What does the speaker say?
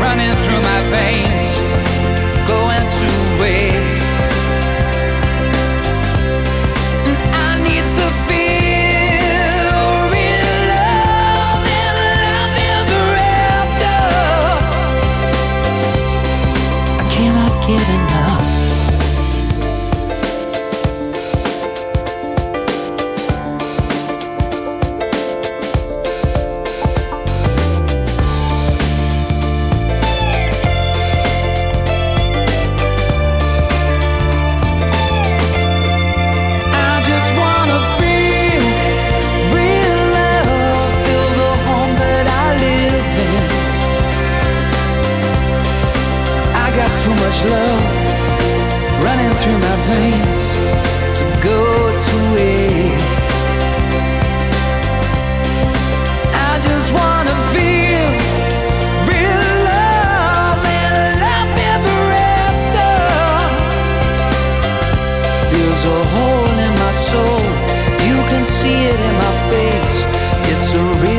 running through my veins, going. And I need to feel real love and love ever after. I cannot get enough. Much love running through my veins to go to waste. I just wanna feel real love and love ever after. There's a hole in my soul. You can see it in my face. It's a real